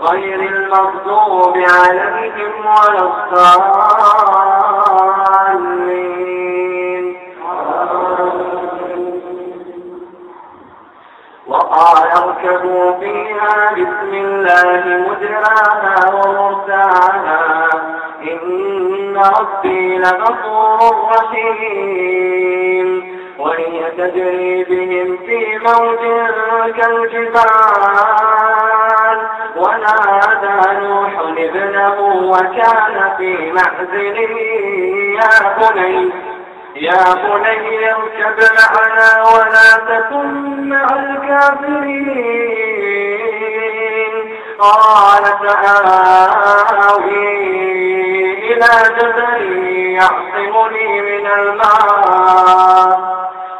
غير المغضوب عليهم ولا الضالين. وقال اركبوا فيها بسم الله مجراها ومرساها. إن ربي لغفور رحيم. وهي تجري بهم في موج كالجبال. ونادى نوح ابنه وكان في معزل يا بني يا بني اركب معنا ولا تكن مع الكافرين قال سآوي إلى جبل يعصمني من الماء.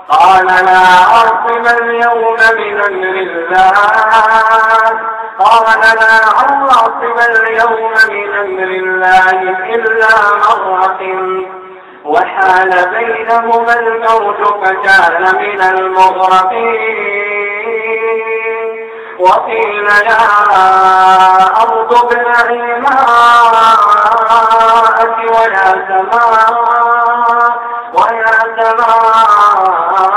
قال لا عاصم اليوم من أمر الله قال لا عاصم اليوم من أمر الله إلا من رحم وحال بينهما الموت فكان من المغرقين. وقيل يا أرض ابلعي ماءك ويا سماء ويا سماء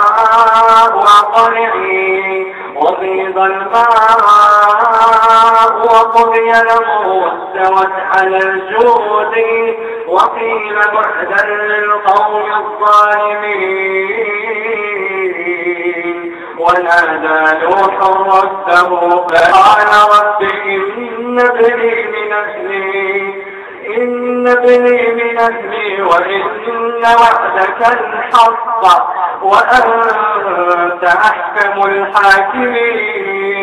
وقلعي وغيض الماء وقضي له واستوت على الجود وقيل بعدا للقوم الظالمين. ونادى نوح ربه فقال رب إن ابني من أهلي إن ابني من أهلي وإن وعدك الحق وأنت أحكم الحاكمين.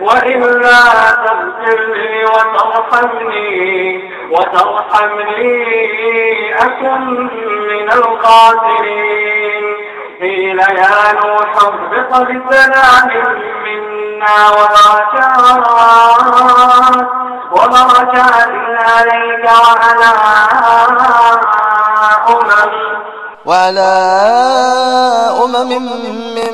وإلا تغفر لي وترحمني وترحمني أكن من الخاسرين. قيل يا نوح اهبط بسلام منا وبركات وبركات عليك وعلى أمم. وعلى أمم ممن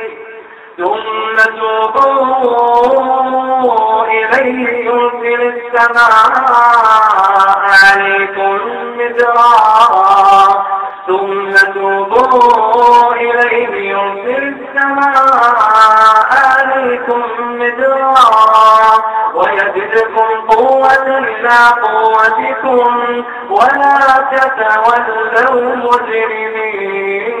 ثم توبوا إليه يرسل السماء عليكم مدرارا ثم توبوا إليه يرسل السماء عليكم مدرارا إلى قوتكم. ولا تتولوا مجرمين.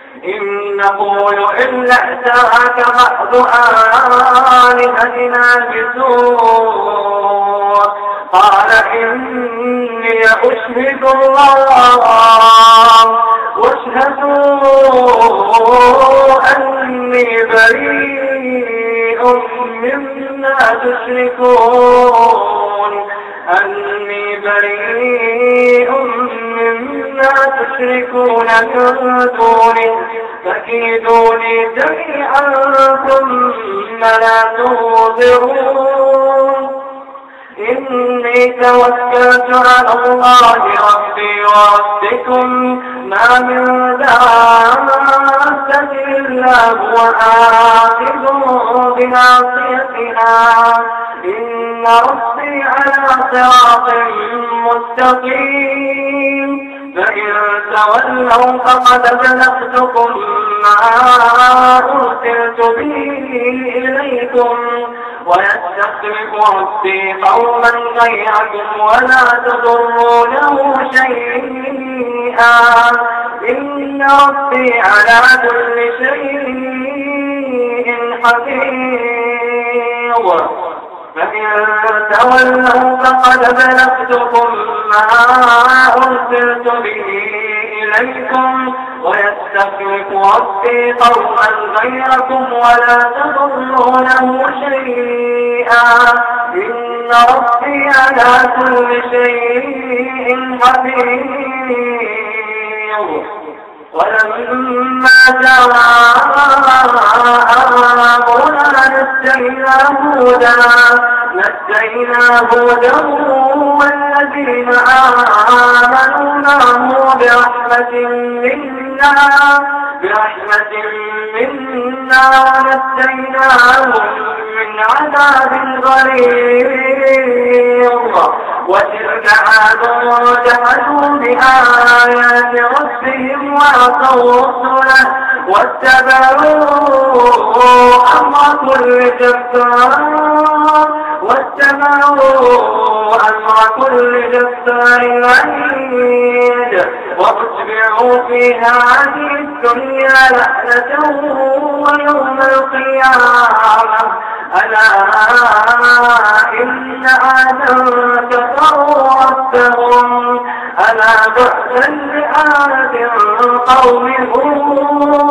إن نقول إلا اعتراك بعض آلهتنا بسوء قال إني أشهد الله واشهدوا أني بريء مما تشركون. أني بريء مما تشركون من دونه فكيدوني جميعا ثم لا تنظرون. إني توكلت على الله ربي وربكم. ما من دابة إلا هو آخذ بناصيتها. إن ربي على صراط مستقيم. فإن تولوا فقد بلغتكم ما أرسلت به إليكم. ويستخلف ربي قوما غيركم ولا تضرونه شيئا. إن ربي على كل شيء حفيظ. فإن تولوا فقد بلغتكم ما أرسلت به إليكم ويستخلف ربي قوما غيركم ولا تضرونه شيئا. إن ربي على كل شيء حفيظ ولما جاء أمرنا نجينا هودا نجينا هودا والذين آمنوا معه برحمة منا برحمة منا ونجيناهم من عذاب غليظ. وتلك عاد جحدوا بآيات ربهم وعصوا رسله واتبعوا أمر كل جبار واتبعوا أمر كل جبار عنيد واتبعوا في هذه الدنيا لعنة ويوم القيامة ألا إن آدم كفروا ربهم. ألا بعدا لآد قوم هود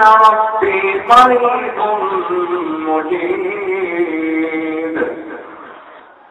ربي قريب مجيب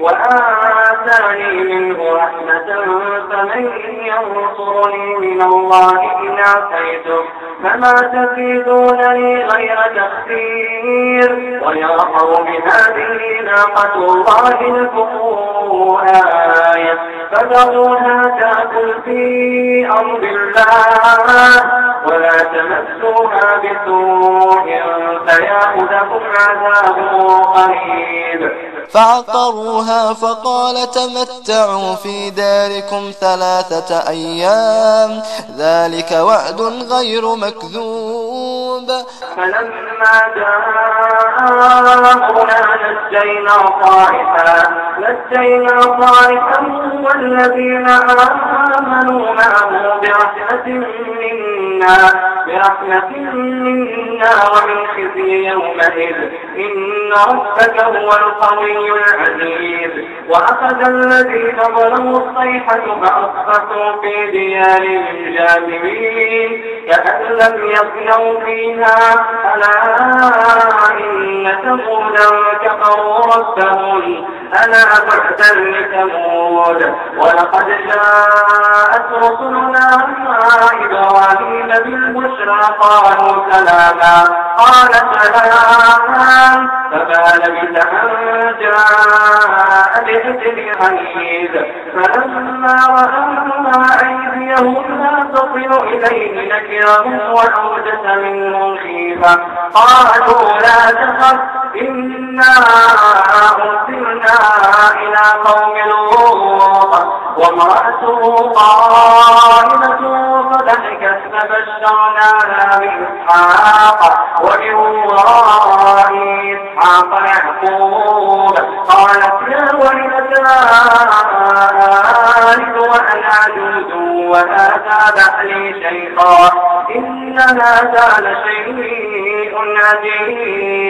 وآتاني منه رحمة فمن ينصرني من الله إن عصيته فما تفيدونني غير تخسير. ويا قوم هذه ناقة الله لكم آية فذروها تأكل في أرض الله ولا تمسوها بسوء فيأخذكم عذاب قريب. فعقروها فقال تمتعوا في داركم ثلاثة أيام ذلك وعد غير مكذوب. فلما جاء أمرنا نجينا صالحا نجينا صالحا والذين آمنوا معه برحمة منا. برحمة منا ومن خزي يومئذ. إن ربك هو القوي العزيز. وأخذ الذين ظلموا الصيحة فأصبحوا في ديارهم جاثمين. كأن لم يصنعوا فيها ألا إن ثمودا كفروا ربهم. ألا بعدا لثمود. ولقد جاءت رسلنا إبراهيم بالبشرى قالوا سلاما قال سلاما فما لبث أن جاء بعجل حنيذ فلما رأى أيديهم لا تصل إليه نكرهم وأوجس منهم خيفة قالوا لا تخف إنا أرسلنا إلى قوم لوط وامرأته قائمة فضحكت فبشرناها بإسحاق ومن وراء إسحاق يعقوب. قالت يا ويلتى آلد وأنا عجوز وهذا بألي شيخا إن هذا لشيء عجيب.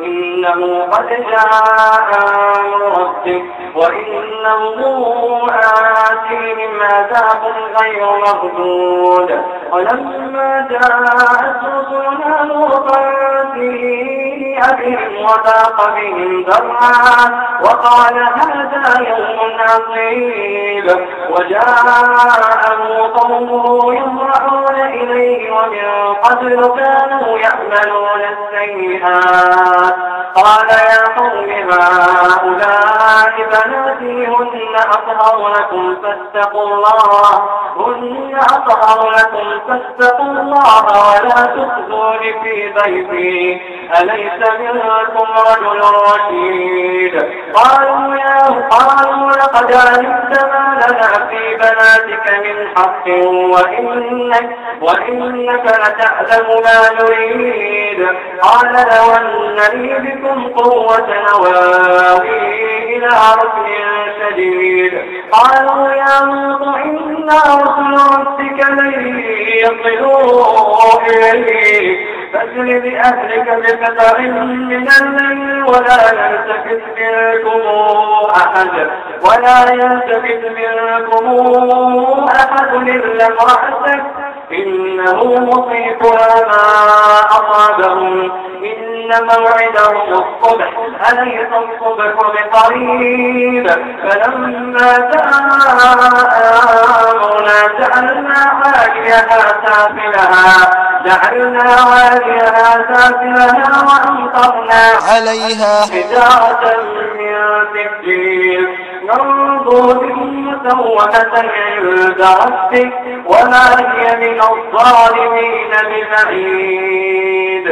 إنه قد جاء ربك وإنه آتيهم عذاب غير مردود. ولما جاءت رسلنا لوطا أبيهم وذاق بهم ذرعا وقال هذا يوم عظيم. وجاءه قومه يمرعون إليه ومن قبل كانوا يعملون السيئات. قال يا قوم هؤلاء بناتي هن أطهر لكم فاتقوا الله. هن أطهر لكم فاتقوا الله ولا تخزون في بيتي أليس منكم رجل رشيد؟ قالوا يا قالوا لقد علمت ما لنا في بناتك من حق وإنك, وإنك لتعلم ما نريد. قال لو أن لي بكم قوة نواوي إلى ركن شديد. قالوا يا لوط إنا رسل ربك لن يصلوا إليك. فاسر بأهلك بقطع من الليل ولا يلتفت منكم أحد ولا يلتفت منكم أحد إلا امرأتك. إنه مصيبها ما أصابهم. إن موعدهم الصبح أليس الصبح بقريب؟ فلما جاء أمرنا جعلنا عاليها سافلها. جعلنا عاليها سافلها وأمطرنا عليها. حجارة من سجيل. منضود مسومة عند ربك وما هي من الظالمين ببعيد.